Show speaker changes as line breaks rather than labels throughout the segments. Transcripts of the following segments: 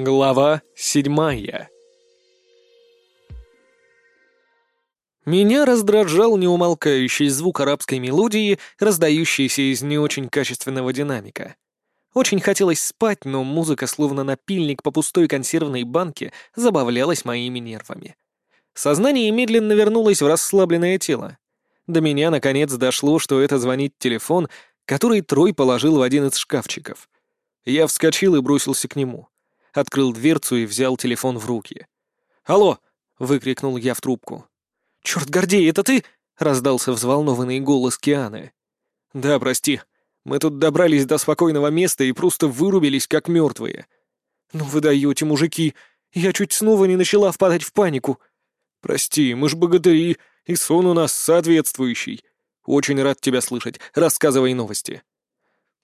Глава седьмая Меня раздражал неумолкающий звук арабской мелодии, раздающийся из не очень качественного динамика. Очень хотелось спать, но музыка, словно напильник по пустой консервной банке, забавлялась моими нервами. Сознание медленно вернулось в расслабленное тело. До меня наконец дошло, что это звонит телефон, который Трой положил в один из шкафчиков. Я вскочил и бросился к нему. Открыл дверцу и взял телефон в руки. «Алло!» — выкрикнул я в трубку. «Черт, Гордей, это ты?» — раздался взволнованный голос Кианы. «Да, прости. Мы тут добрались до спокойного места и просто вырубились, как мертвые. Ну вы даете, мужики. Я чуть снова не начала впадать в панику. Прости, мы ж богатыри, и сон у нас соответствующий. Очень рад тебя слышать. Рассказывай новости».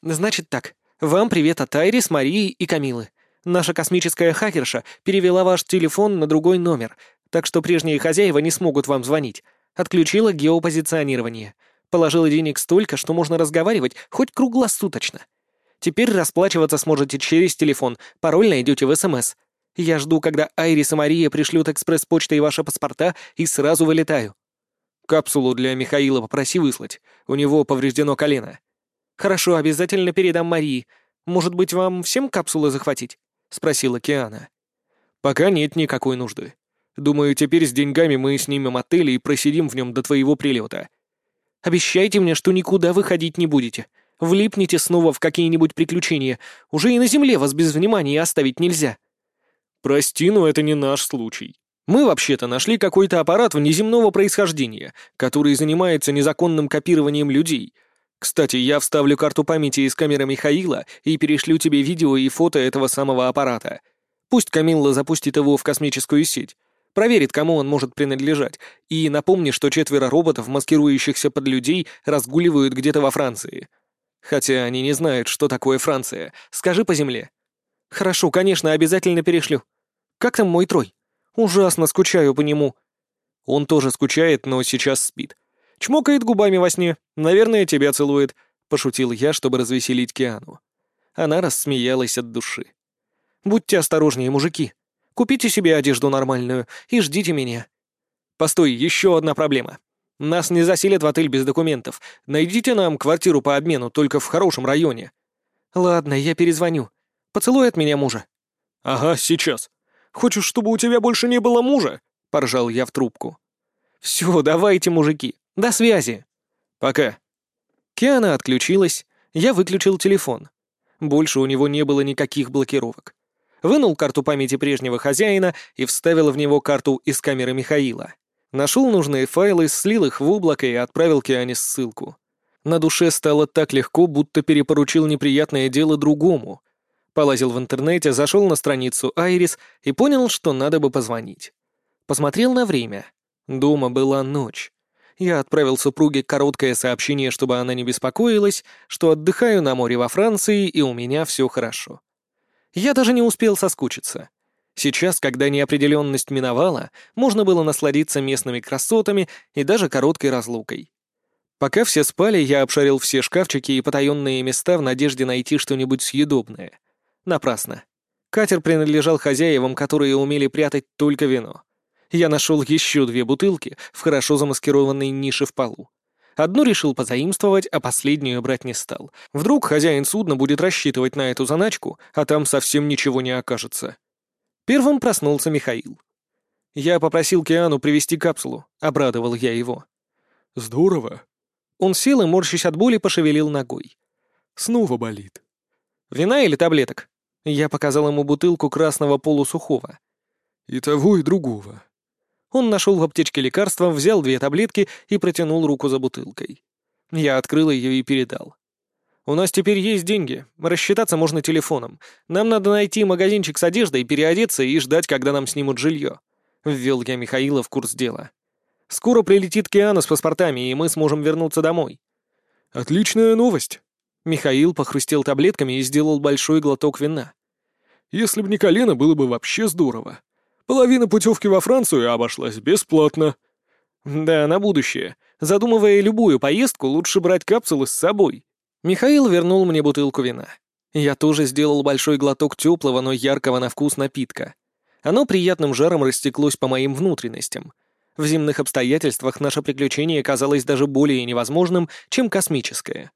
«Значит так. Вам привет от Айрис, Марии и Камилы. Наша космическая хакерша перевела ваш телефон на другой номер, так что прежние хозяева не смогут вам звонить. Отключила геопозиционирование. Положила денег столько, что можно разговаривать хоть круглосуточно. Теперь расплачиваться сможете через телефон, пароль найдете в СМС. Я жду, когда Айрис и Мария пришлют экспресс-почтой ваши паспорта и сразу вылетаю. Капсулу для Михаила попроси выслать. У него повреждено колено. Хорошо, обязательно передам Марии. Может быть, вам всем капсулы захватить? Спросила Киана. Пока нет никакой нужды. Думаю, теперь с деньгами мы снимем отель и просидим в нем до твоего прилета. Обещайте мне, что никуда выходить не будете. Влипнете снова в какие-нибудь приключения. Уже и на земле вас без внимания оставить нельзя. Прости, но это не наш случай. Мы вообще-то нашли какой-то аппарат внеземного происхождения, который занимается незаконным копированием людей. Кстати, я вставлю карту памяти из камеры Михаила и перешлю тебе видео и фото этого самого аппарата. Пусть Камилла запустит его в космическую сеть. Проверит, кому он может принадлежать. И напомни, что четверо роботов, маскирующихся под людей, разгуливают где-то во Франции. Хотя они не знают, что такое Франция. Скажи по земле. Хорошо, конечно, обязательно перешлю. Как там мой Трой? Ужасно скучаю по нему. Он тоже скучает, но сейчас спит. Чмокает губами во сне. Наверное, тебя целует. Пошутил я, чтобы развеселить Киану. Она рассмеялась от души. Будьте осторожнее, мужики. Купите себе одежду нормальную и ждите меня. Постой, еще одна проблема. Нас не заселят в отель без документов. Найдите нам квартиру по обмену, только в хорошем районе. Ладно, я перезвоню. Поцелуй от меня мужа. Ага, сейчас. Хочешь, чтобы у тебя больше не было мужа? Поржал я в трубку. Все, давайте, мужики. До связи. Пока. Киана отключилась, я выключил телефон. Больше у него не было никаких блокировок вынул карту памяти прежнего хозяина и вставил в него карту из камеры Михаила. Нашел нужные файлы, слил их в облако и отправил Киане ссылку. На душе стало так легко, будто перепоручил неприятное дело другому. Полазил в интернете, зашел на страницу Айрис и понял, что надо бы позвонить. Посмотрел на время. Дома была ночь. Я отправил супруге короткое сообщение, чтобы она не беспокоилась, что отдыхаю на море во Франции и у меня все хорошо. Я даже не успел соскучиться. Сейчас, когда неопределенность миновала, можно было насладиться местными красотами и даже короткой разлукой. Пока все спали, я обшарил все шкафчики и потаенные места в надежде найти что-нибудь съедобное. Напрасно. Катер принадлежал хозяевам, которые умели прятать только вино. Я нашел еще две бутылки в хорошо замаскированной нише в полу. Одну решил позаимствовать, а последнюю брать не стал. Вдруг хозяин судна будет рассчитывать на эту заначку, а там совсем ничего не окажется. Первым проснулся Михаил. Я попросил Киану привезти капсулу, обрадовал я его.
«Здорово».
Он сел и, морщись от боли, пошевелил ногой.
«Снова болит».
«Вина или таблеток?» Я показал ему бутылку красного полусухого.
«И того, и другого»,
он нашел в аптечке лекарства, взял две таблетки и протянул руку за бутылкой. Я открыл ее и передал. «У нас теперь есть деньги. Рассчитаться можно телефоном. Нам надо найти магазинчик с одеждой, переодеться и ждать, когда нам снимут жилье». Ввел я Михаила в курс дела. «Скоро прилетит Киана с паспортами, и мы сможем вернуться домой».
«Отличная новость».
Михаил похрустел таблетками и сделал большой глоток вина.
«Если бы не колено, было бы вообще здорово. Половина путевки во Францию обошлась бесплатно.
Да, на будущее. Задумывая любую поездку, лучше брать капсулы с собой. Михаил вернул мне бутылку вина. Я тоже сделал большой глоток теплого, но яркого на вкус напитка. Оно приятным жаром растеклось по моим внутренностям. В земных обстоятельствах наше приключение казалось даже более невозможным, чем космическое.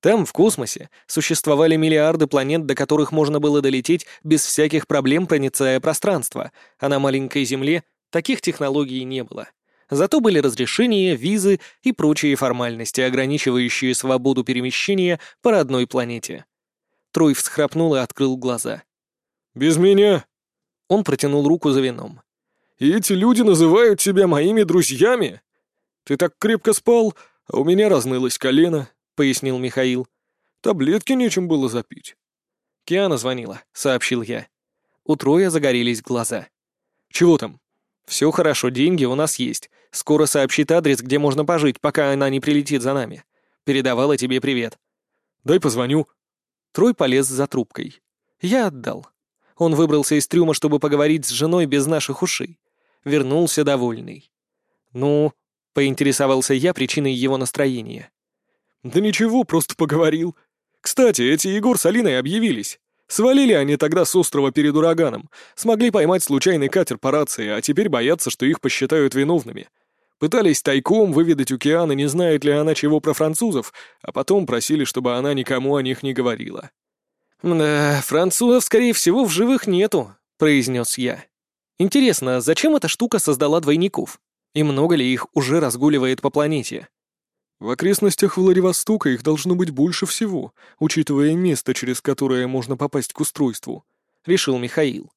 Там, в космосе, существовали миллиарды планет, до которых можно было долететь без всяких проблем, проницая пространство, а на маленькой Земле таких технологий не было. Зато были разрешения, визы и прочие формальности, ограничивающие свободу перемещения по родной планете. Трой всхрапнул и открыл глаза.
«Без меня?»
Он протянул руку за вином.
«И эти люди называют себя моими друзьями? Ты так крепко спал, а у меня разнылось колено», — пояснил Михаил. «Таблетки нечем было запить».
«Киана звонила», — сообщил я. У Троя загорелись глаза.
«Чего там?»
«Все хорошо, деньги у нас есть. Скоро сообщит адрес, где можно пожить, пока она не прилетит за нами. Передавала тебе привет».
«Дай позвоню»,
Трой полез за трубкой. Я отдал. Он выбрался из трюма, чтобы поговорить с женой без наших ушей. Вернулся довольный. «Ну?» — поинтересовался я причиной его настроения.
«Да ничего, просто поговорил. Кстати, эти Егор с Алиной объявились. Свалили они тогда с острова перед ураганом, смогли поймать случайный катер по рации, а теперь боятся, что их посчитают виновными. Пытались тайком выведать у Кианы, не знает ли она чего про французов, а потом просили, чтобы она никому о них не говорила.
«Да, французов, скорее всего, в живых нету», — произнес я. «Интересно, зачем эта штука создала двойников? И много ли их уже разгуливает по планете?»
«В окрестностях Владивостока их должно быть больше всего, учитывая место, через которое можно попасть к устройству», — решил Михаил.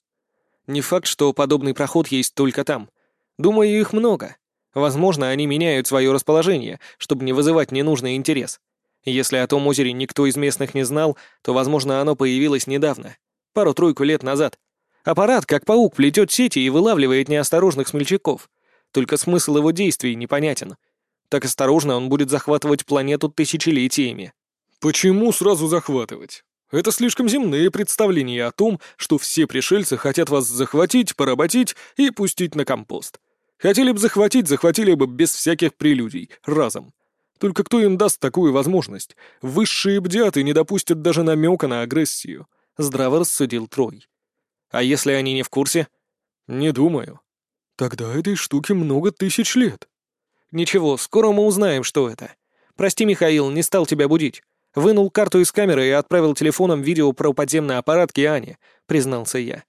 «Не факт, что подобный проход есть только там. Думаю, их много. Возможно, они меняют свое расположение, чтобы не вызывать ненужный интерес. Если о том озере никто из местных не знал, то, возможно, оно появилось недавно, пару-тройку лет назад. Аппарат, как паук, плетет сети и вылавливает неосторожных смельчаков. Только смысл его действий непонятен. Так осторожно он будет захватывать планету тысячелетиями.
Почему сразу захватывать? Это слишком земные представления о том, что все пришельцы хотят вас захватить, поработить и пустить на компост. Хотели бы захватить, захватили бы без всяких прелюдий, разом. Только кто им даст такую возможность? Высшие бдят и не допустят даже намека на агрессию. Здраво рассудил Трой.
А если они не в курсе?
Не думаю. Тогда этой штуке много тысяч лет.
Ничего, скоро мы узнаем, что это. Прости, Михаил, не стал тебя будить. Вынул карту из камеры и отправил телефоном видео про подземный аппарат Киане, признался я.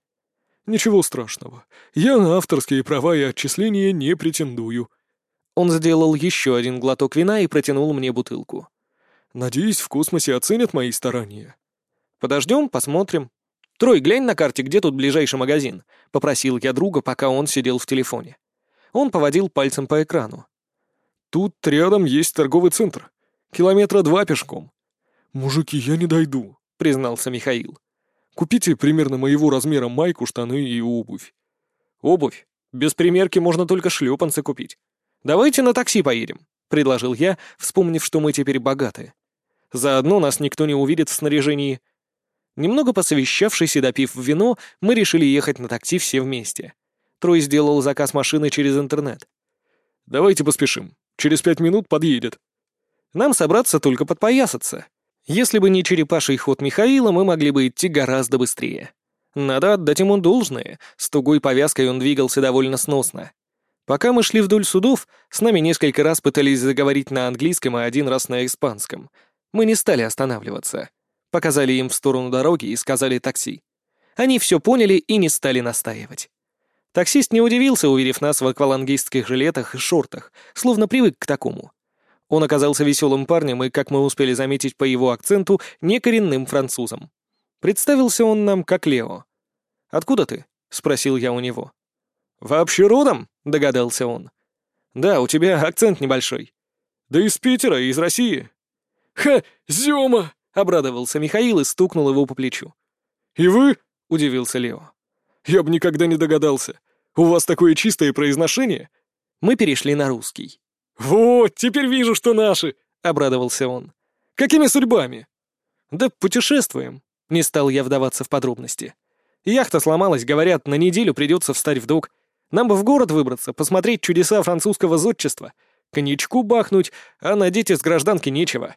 «Ничего страшного. Я на авторские права и отчисления не претендую».
Он сделал еще один глоток вина и протянул мне бутылку.
«Надеюсь, в космосе оценят мои старания».
«Подождем, посмотрим. Трой, глянь на карте, где тут ближайший магазин», — попросил я друга, пока он сидел в телефоне. Он поводил пальцем по экрану.
«Тут рядом есть торговый центр. Километра два пешком». «Мужики, я не дойду», — признался Михаил. Купите примерно моего размера майку, штаны и обувь».
«Обувь? Без примерки можно только шлепанцы купить. Давайте на такси поедем», — предложил я, вспомнив, что мы теперь богаты. Заодно нас никто не увидит в снаряжении. Немного посовещавшись и допив вино, мы решили ехать на такси все вместе. Трой сделал заказ машины через интернет.
«Давайте поспешим. Через пять минут подъедет».
«Нам собраться только подпоясаться. Если бы не черепаший ход Михаила, мы могли бы идти гораздо быстрее. Надо отдать ему должное, с тугой повязкой он двигался довольно сносно. Пока мы шли вдоль судов, с нами несколько раз пытались заговорить на английском и один раз на испанском. Мы не стали останавливаться. Показали им в сторону дороги и сказали такси. Они все поняли и не стали настаивать. Таксист не удивился, увидев нас в аквалангистских жилетах и шортах, словно привык к такому. Он оказался веселым парнем и, как мы успели заметить по его акценту, некоренным французом. Представился он нам как Лео. «Откуда ты?» — спросил я у него.
«Вообще родом?» — догадался он.
«Да, у тебя акцент небольшой».
«Да из Питера, из России». «Ха, Зёма!» — обрадовался Михаил и стукнул его по плечу. «И вы?» — удивился Лео. «Я бы никогда не догадался. У вас такое чистое произношение?»
Мы перешли на русский.
«Вот, теперь вижу, что наши!» — обрадовался он. «Какими судьбами?»
«Да путешествуем», — не стал я вдаваться в подробности. «Яхта сломалась, говорят, на неделю придется встать в док. Нам бы в город выбраться, посмотреть чудеса французского зодчества, коньячку бахнуть, а надеть из гражданки нечего».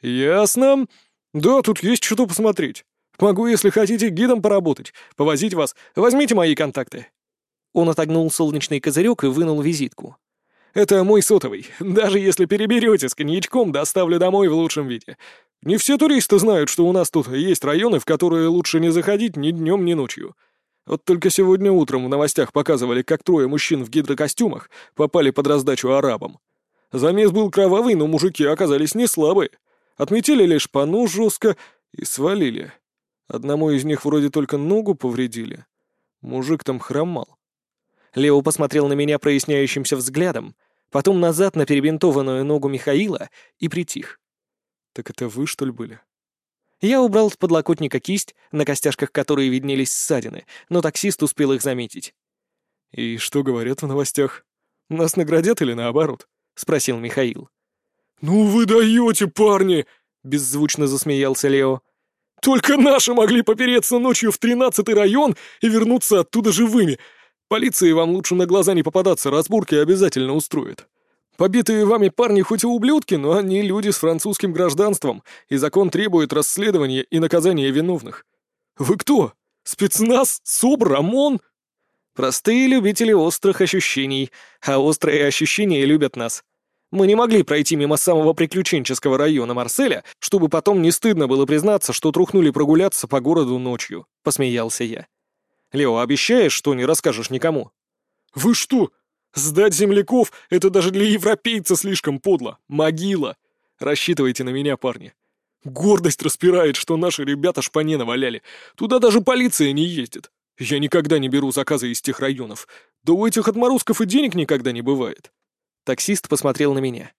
«Ясно. Да, тут есть что посмотреть. Могу, если хотите, гидом поработать, повозить вас. Возьмите мои контакты».
Он отогнул солнечный козырек и вынул визитку.
«Это мой сотовый. Даже если переберете с коньячком, доставлю домой в лучшем виде. Не все туристы знают, что у нас тут есть районы, в которые лучше не заходить ни днем, ни ночью. Вот только сегодня утром в новостях показывали, как трое мужчин в гидрокостюмах попали под раздачу арабам. Замес был кровавый, но мужики оказались не слабые. Отметили лишь по ну жестко и свалили. Одному из них вроде только ногу повредили. Мужик там хромал.
Лео посмотрел на меня проясняющимся взглядом, потом назад на перебинтованную ногу Михаила и притих.
«Так это вы, что ли, были?»
Я убрал с подлокотника кисть, на костяшках которой виднелись ссадины, но таксист успел их заметить.
«И что говорят в новостях? Нас наградят или наоборот?»
— спросил Михаил.
«Ну вы даете, парни!» — беззвучно засмеялся Лео. Только наши могли попереться ночью в тринадцатый район и вернуться оттуда живыми. Полиции вам лучше на глаза не попадаться, разборки обязательно устроят. Побитые вами парни хоть и ублюдки, но они люди с французским гражданством, и закон требует расследования и наказания виновных. Вы кто? Спецназ? СОБР? ОМОН?»
«Простые любители острых ощущений, а острые ощущения любят нас», мы не могли пройти мимо самого приключенческого района Марселя, чтобы потом не стыдно было признаться, что трухнули прогуляться по городу ночью», — посмеялся я. «Лео, обещаешь, что не расскажешь никому?»
«Вы что? Сдать земляков — это даже для европейца слишком подло. Могила. Рассчитывайте на меня, парни. Гордость распирает, что наши ребята шпане наваляли. Туда даже полиция не ездит. Я никогда не беру заказы из тех районов. Да у этих отморозков и денег никогда не бывает.
Таксист посмотрел на меня.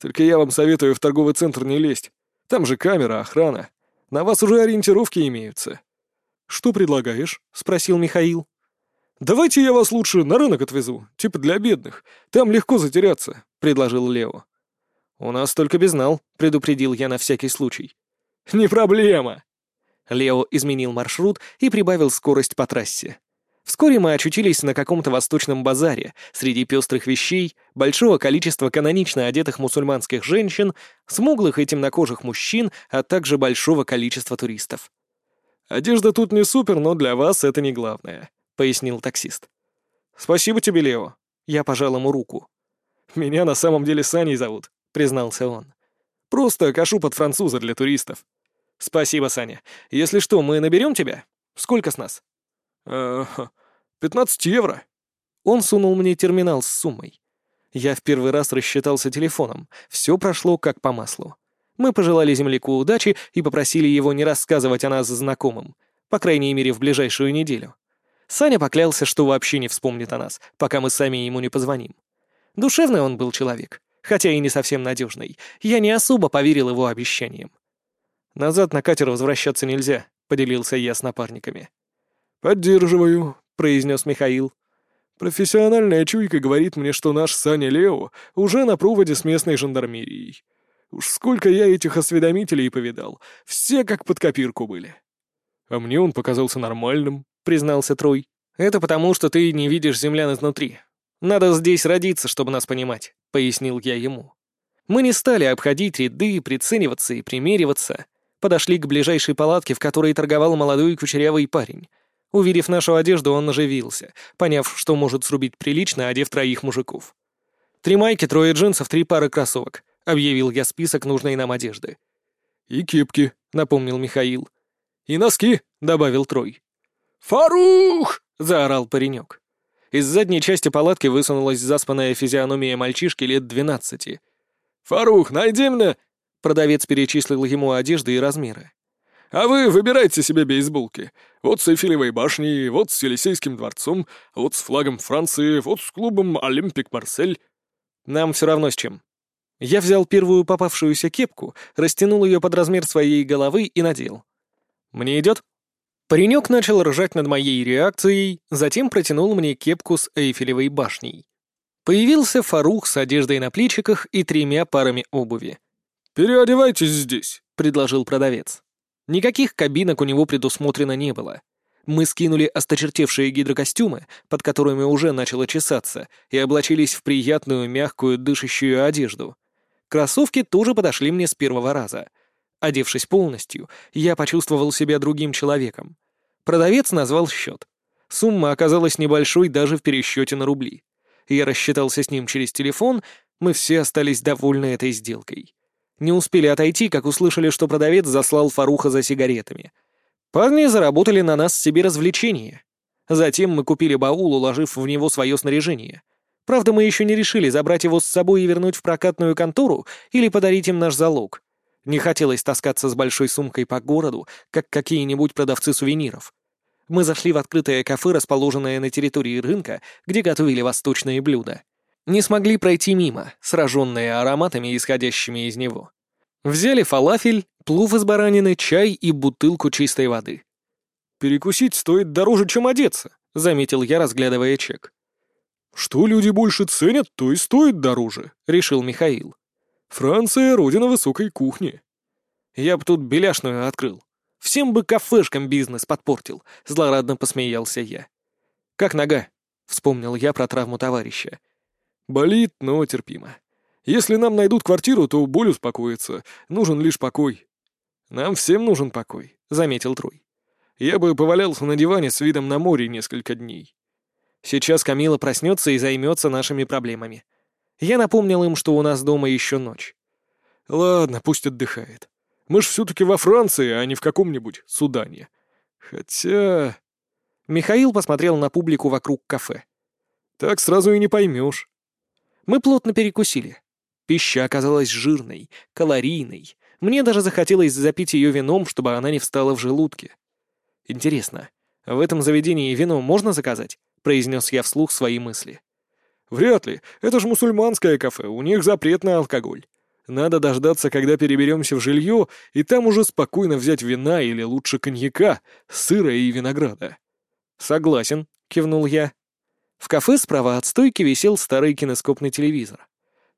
«Только я вам советую в торговый центр не лезть. Там же камера, охрана. На вас уже ориентировки имеются».
«Что предлагаешь?» — спросил Михаил.
«Давайте я вас лучше на рынок отвезу, типа для бедных. Там легко затеряться», — предложил Лео.
«У нас только безнал», — предупредил я на всякий случай.
«Не проблема».
Лео изменил маршрут и прибавил скорость по трассе. Вскоре мы очутились на каком-то восточном базаре, среди пестрых вещей, большого количества канонично одетых мусульманских женщин, смуглых и темнокожих мужчин, а также большого количества туристов.
«Одежда тут не супер, но для вас это не главное», — пояснил таксист.
«Спасибо тебе, Лео». Я пожал ему руку.
«Меня на самом деле Саней зовут», — признался он. «Просто кашу под француза для туристов».
«Спасибо, Саня. Если что, мы наберем тебя? Сколько с нас?»
Э пятнадцать евро».
Он сунул мне терминал с суммой. Я в первый раз рассчитался телефоном. Все прошло как по маслу. Мы пожелали земляку удачи и попросили его не рассказывать о нас знакомым, по крайней мере, в ближайшую неделю. Саня поклялся, что вообще не вспомнит о нас, пока мы сами ему не позвоним. Душевный он был человек, хотя и не совсем надежный. Я не особо поверил его обещаниям. «Назад на катер возвращаться нельзя», — поделился я с напарниками.
«Поддерживаю», — произнес Михаил. «Профессиональная чуйка говорит мне, что наш Саня Лео уже на проводе с местной жандармерией. Уж сколько я этих осведомителей повидал, все как под копирку были». «А мне он показался нормальным», — признался Трой.
«Это потому, что ты не видишь землян изнутри. Надо здесь родиться, чтобы нас понимать», — пояснил я ему. Мы не стали обходить ряды, прицениваться и примериваться. Подошли к ближайшей палатке, в которой торговал молодой кучерявый парень. Увидев нашу одежду, он оживился, поняв, что может срубить прилично, одев троих мужиков. «Три майки, трое джинсов, три пары кроссовок», — объявил я список нужной нам одежды.
«И кепки», — напомнил Михаил. «И носки», — добавил Трой.
«Фарух!» — заорал паренек. Из задней части палатки высунулась заспанная физиономия мальчишки лет двенадцати.
«Фарух, найди мне!»
Продавец перечислил ему одежды и размеры.
А вы выбирайте себе бейсболки. Вот с Эйфелевой башней, вот с Елисейским дворцом, вот с флагом Франции, вот с клубом Олимпик Марсель.
Нам все равно с чем. Я взял первую попавшуюся кепку, растянул ее под размер своей головы и надел. Мне идет? Паренек начал ржать над моей реакцией, затем протянул мне кепку с Эйфелевой башней. Появился Фарух с одеждой на плечиках и тремя парами обуви.
«Переодевайтесь здесь», — предложил продавец.
Никаких кабинок у него предусмотрено не было. Мы скинули осточертевшие гидрокостюмы, под которыми уже начало чесаться, и облачились в приятную, мягкую, дышащую одежду. Кроссовки тоже подошли мне с первого раза. Одевшись полностью, я почувствовал себя другим человеком. Продавец назвал счет. Сумма оказалась небольшой даже в пересчете на рубли. Я рассчитался с ним через телефон, мы все остались довольны этой сделкой. Не успели отойти, как услышали, что продавец заслал Фаруха за сигаретами. Парни заработали на нас себе развлечение. Затем мы купили баул, уложив в него свое снаряжение. Правда, мы еще не решили, забрать его с собой и вернуть в прокатную контору или подарить им наш залог. Не хотелось таскаться с большой сумкой по городу, как какие-нибудь продавцы сувениров. Мы зашли в открытое кафе, расположенное на территории рынка, где готовили восточные блюда. Не смогли пройти мимо, сраженные ароматами, исходящими из него. Взяли фалафель, плов из баранины, чай и бутылку чистой воды.
«Перекусить стоит дороже, чем одеться», — заметил я, разглядывая чек. «Что люди больше ценят, то и стоит дороже», — решил Михаил. «Франция — родина высокой кухни».
«Я бы тут беляшную открыл. Всем бы кафешкам бизнес подпортил», — злорадно посмеялся я. «Как нога?» — вспомнил я про травму товарища.
«Болит, но терпимо. Если нам найдут квартиру, то боль успокоится. Нужен лишь покой».
«Нам всем нужен покой», — заметил Трой.
«Я бы повалялся на диване с видом на море несколько дней».
Сейчас Камила проснется и займется нашими проблемами. Я напомнил им, что у нас дома еще ночь.
«Ладно, пусть отдыхает. Мы ж все-таки во Франции, а не в каком-нибудь Судане. Хотя...»
Михаил посмотрел на публику вокруг кафе.
«Так сразу и не поймешь».
Мы плотно перекусили. Пища оказалась жирной, калорийной. Мне даже захотелось запить ее вином, чтобы она не встала в желудке. Интересно, в этом заведении вино можно заказать? произнес я вслух свои мысли.
«Вряд ли. Это же мусульманское кафе, у них запрет на алкоголь. Надо дождаться, когда переберемся в жилье, и там уже спокойно взять вина или лучше коньяка, сыра и винограда».
«Согласен», — кивнул я. В кафе справа от стойки висел старый кинескопный телевизор.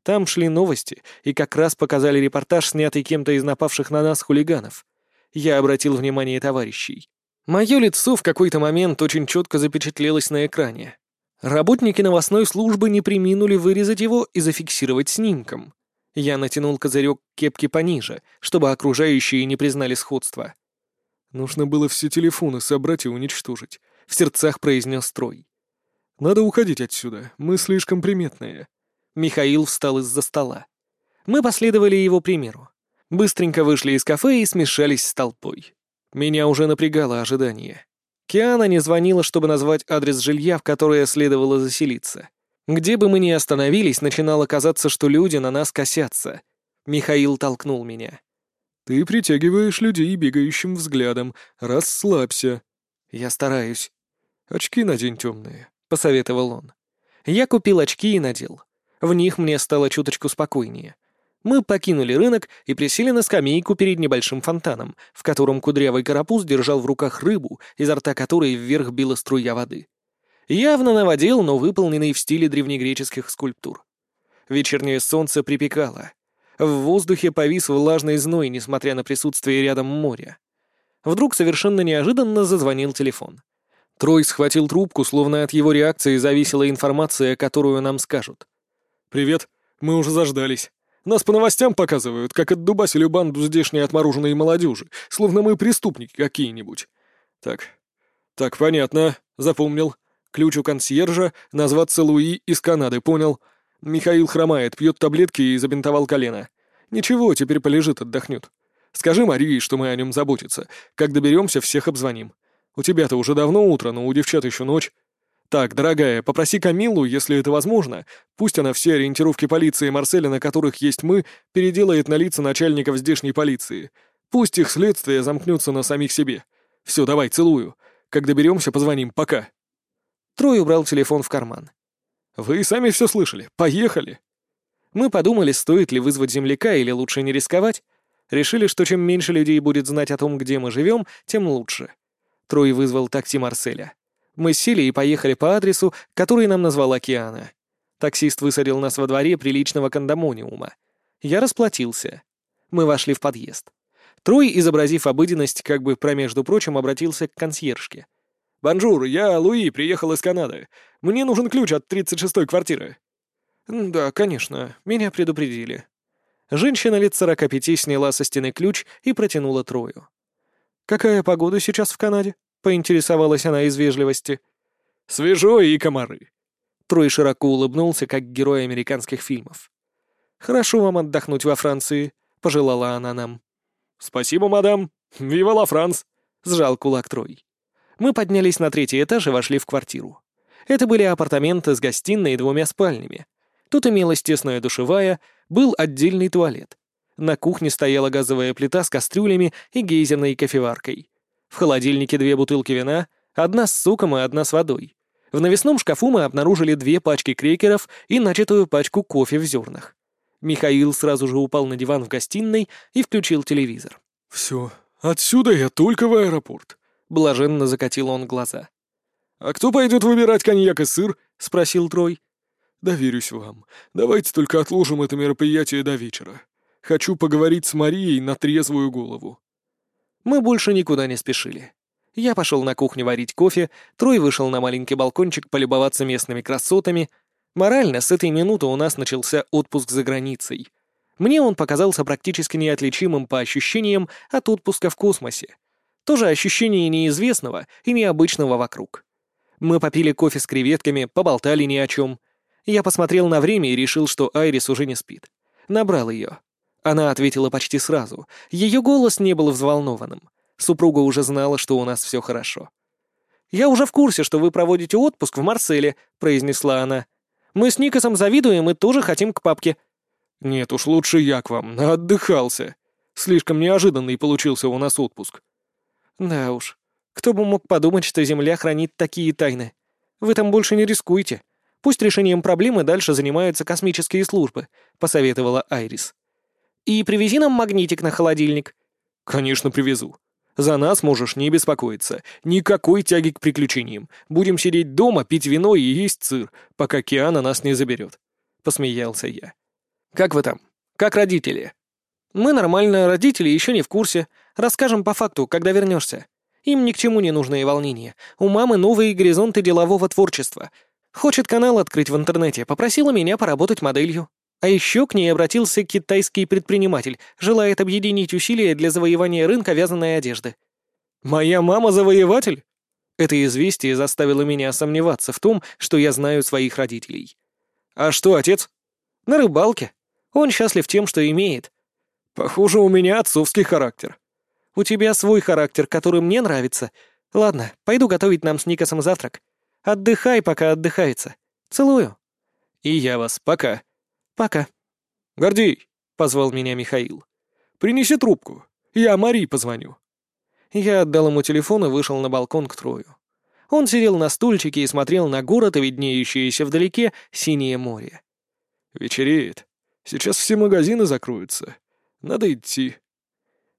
Там шли новости, и как раз показали репортаж, снятый кем-то из напавших на нас хулиганов. Я обратил внимание товарищей. Мое лицо в какой-то момент очень четко запечатлелось на экране. Работники новостной службы не приминули вырезать его и зафиксировать снимком. Я натянул козырек кепки пониже, чтобы окружающие не признали сходства.
«Нужно было все телефоны собрать и уничтожить», — в сердцах произнес Трой. «Надо уходить отсюда, мы слишком приметные».
Михаил встал из-за стола. Мы последовали его примеру. Быстренько вышли из кафе и смешались с толпой. Меня уже напрягало ожидание. Киана не звонила, чтобы назвать адрес жилья, в которое следовало заселиться. Где бы мы ни остановились, начинало казаться, что люди на нас косятся. Михаил толкнул меня.
«Ты притягиваешь людей бегающим взглядом. Расслабься».
«Я стараюсь».
«Очки надень темные», —
посоветовал он. Я купил очки и надел. В них мне стало чуточку спокойнее. Мы покинули рынок и присели на скамейку перед небольшим фонтаном, в котором кудрявый карапуз держал в руках рыбу, изо рта которой вверх била струя воды. Явно новодел, но выполненный в стиле древнегреческих скульптур. Вечернее солнце припекало. В воздухе повис влажный зной, несмотря на присутствие рядом моря. Вдруг совершенно неожиданно зазвонил телефон. Трой схватил трубку, словно от его реакции зависела информация, которую нам скажут.
«Привет, мы уже заждались». Нас по новостям показывают, как отдубасили банду здешней отмороженной молодежи, словно мы преступники какие-нибудь. Так, так, понятно, запомнил. Ключ у консьержа, назваться Луи из Канады, понял. Михаил хромает, пьет таблетки и забинтовал колено. Ничего, теперь полежит, отдохнет. Скажи Марии, что мы о нем заботимся. Как доберемся, всех обзвоним. У тебя-то уже давно утро, но у девчат еще ночь. «Так, дорогая, попроси Камилу, если это возможно, пусть она все ориентировки полиции Марселя, на которых есть мы, переделает на лица начальников здешней полиции. Пусть их следствие замкнется на самих себе. Все, давай, целую. Как доберемся, позвоним. Пока».
Трой убрал телефон в карман.
«Вы сами все слышали. Поехали!»
Мы подумали, стоит ли вызвать земляка или лучше не рисковать. Решили, что чем меньше людей будет знать о том, где мы живем, тем лучше. Трой вызвал такси Марселя. Мы сели и поехали по адресу, который нам назвал Океана. Таксист высадил нас во дворе приличного кондоминиума. Я расплатился. Мы вошли в подъезд. Трой, изобразив обыденность, как бы промежду прочим, обратился к консьержке.
«Бонжур, я Луи, приехал из Канады. Мне нужен ключ от 36-й квартиры».
«Да, конечно, меня предупредили». Женщина лет сорока пяти сняла со стены ключ и протянула Трою. «Какая погода сейчас в Канаде?» — поинтересовалась она из вежливости.
«Свежо и комары».
Трой широко улыбнулся, как герой американских фильмов. «Хорошо вам отдохнуть во Франции», — пожелала она нам.
«Спасибо, мадам. Вива ла Франс!» — сжал кулак Трой.
Мы поднялись на третий этаж и вошли в квартиру. Это были апартаменты с гостиной и двумя спальнями. Тут имелась тесная душевая, был отдельный туалет. На кухне стояла газовая плита с кастрюлями и гейзерной кофеваркой. В холодильнике две бутылки вина, одна с соком и одна с водой. В навесном шкафу мы обнаружили две пачки крекеров и начатую пачку кофе в зернах. Михаил сразу же упал на диван в гостиной и включил телевизор.
«Все, отсюда я только в аэропорт», —
блаженно закатил он глаза.
«А кто пойдет выбирать коньяк и сыр?» — спросил Трой. «Доверюсь вам. Давайте только отложим это мероприятие до вечера. Хочу поговорить с Марией на трезвую голову».
Мы больше никуда не спешили. Я пошел на кухню варить кофе, Трой вышел на маленький балкончик полюбоваться местными красотами. Морально, с этой минуты у нас начался отпуск за границей. Мне он показался практически неотличимым по ощущениям от отпуска в космосе. Тоже ощущение неизвестного и необычного вокруг. Мы попили кофе с креветками, поболтали ни о чем. Я посмотрел на время и решил, что Айрис уже не спит. Набрал ее. Она ответила почти сразу. Ее голос не был взволнованным. Супруга уже знала, что у нас все хорошо. «Я уже в курсе, что вы проводите отпуск в Марселе», — произнесла она. «Мы с Никосом завидуем и тоже хотим к папке».
«Нет уж, лучше я к вам, отдыхался. Слишком неожиданный получился у нас отпуск».
«Да уж, кто бы мог подумать, что Земля хранит такие тайны? Вы там больше не рискуйте. Пусть решением проблемы дальше занимаются космические службы», — посоветовала Айрис. «И привези нам магнитик на холодильник».
«Конечно, привезу. За нас можешь не беспокоиться. Никакой тяги к приключениям. Будем сидеть дома, пить вино и есть сыр, пока Киана нас не заберет», — посмеялся я.
«Как вы там? Как родители?» «Мы нормально, родители еще не в курсе. Расскажем по факту, когда вернешься. Им ни к чему не нужные волнения. У мамы новые горизонты делового творчества. Хочет канал открыть в интернете, попросила меня поработать моделью. А еще к ней обратился китайский предприниматель, желает объединить усилия для завоевания рынка вязаной одежды. «Моя мама завоеватель?» Это известие заставило меня сомневаться в том, что я знаю своих родителей. «А что, отец?» «На рыбалке. Он счастлив тем, что имеет».
«Похоже, у меня отцовский характер».
У тебя свой характер, который мне нравится. Ладно, пойду готовить нам с Никосом завтрак. Отдыхай, пока отдыхается. Целую».
«И я вас. Пока».
«Пока».
«Гордей», — позвал меня Михаил. «Принеси трубку. Я Мари позвоню».
Я отдал ему телефон и вышел на балкон к Трою. Он сидел на стульчике и смотрел на город и виднеющееся вдалеке синее море.
«Вечереет. Сейчас все магазины закроются. Надо идти».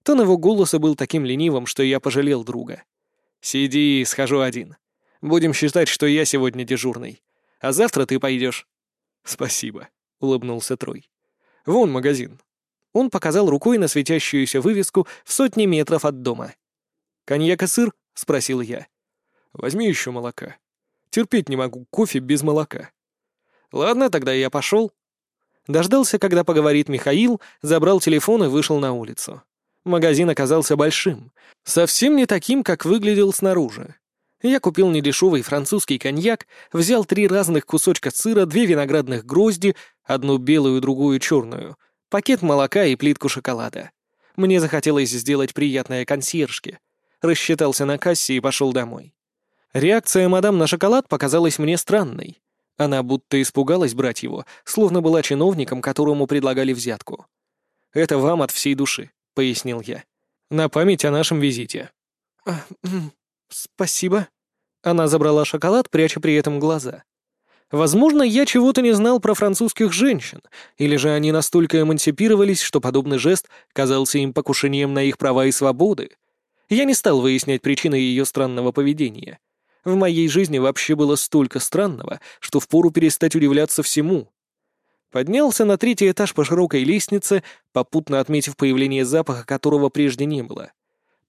Тон его голоса был таким ленивым, что я пожалел друга. «Сиди, схожу один. Будем считать, что я сегодня дежурный. А завтра ты пойдешь».
«Спасибо», — улыбнулся Трой.
«Вон магазин». Он показал рукой на светящуюся вывеску в сотни метров от дома. «Коньяк и сыр?» — спросил я.
«Возьми еще молока. Терпеть не могу кофе без молока».
«Ладно, тогда я пошел». Дождался, когда поговорит Михаил, забрал телефон и вышел на улицу. Магазин оказался большим, совсем не таким, как выглядел снаружи. Я купил недешевый французский коньяк, взял три разных кусочка сыра, две виноградных грозди, одну белую, другую черную, пакет молока и плитку шоколада. Мне захотелось сделать приятное консьержке. Рассчитался на кассе и пошел домой. Реакция мадам на шоколад показалась мне странной. Она будто испугалась брать его, словно была чиновником, которому предлагали взятку. Это вам от всей души пояснил я. «На память о нашем визите». «Спасибо». Она забрала шоколад, пряча при этом глаза. Возможно, я чего-то не знал про французских женщин, или же они настолько эмансипировались, что подобный жест казался им покушением на их права и свободы. Я не стал выяснять причины ее странного поведения. В моей жизни вообще было столько странного, что впору перестать удивляться всему. Поднялся на третий этаж по широкой лестнице, попутно отметив появление запаха, которого прежде не было.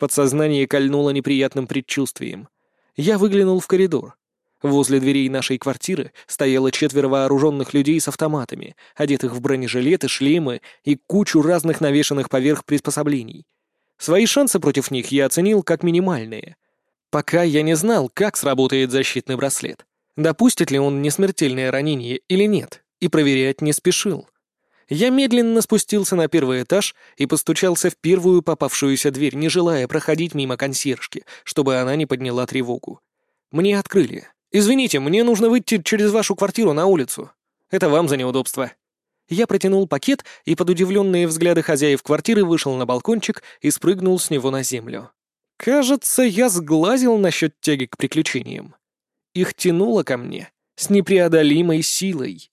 Подсознание кольнуло неприятным предчувствием. Я выглянул в коридор. Возле дверей нашей квартиры стояло четверо вооруженных людей с автоматами, одетых в бронежилеты, шлемы и кучу разных навешанных поверх приспособлений. Свои шансы против них я оценил как минимальные. Пока я не знал, как сработает защитный браслет. Допустит ли он несмертельное ранение или нет, и проверять не спешил. Я медленно спустился на первый этаж и постучался в первую попавшуюся дверь, не желая проходить мимо консьержки, чтобы она не подняла тревогу. Мне открыли. «Извините, мне нужно выйти через вашу квартиру на улицу. Это вам за неудобство». Я протянул пакет и под удивленные взгляды хозяев квартиры вышел на балкончик и спрыгнул с него на землю. Кажется, я сглазил насчет тяги к приключениям. Их тянуло ко мне с непреодолимой силой.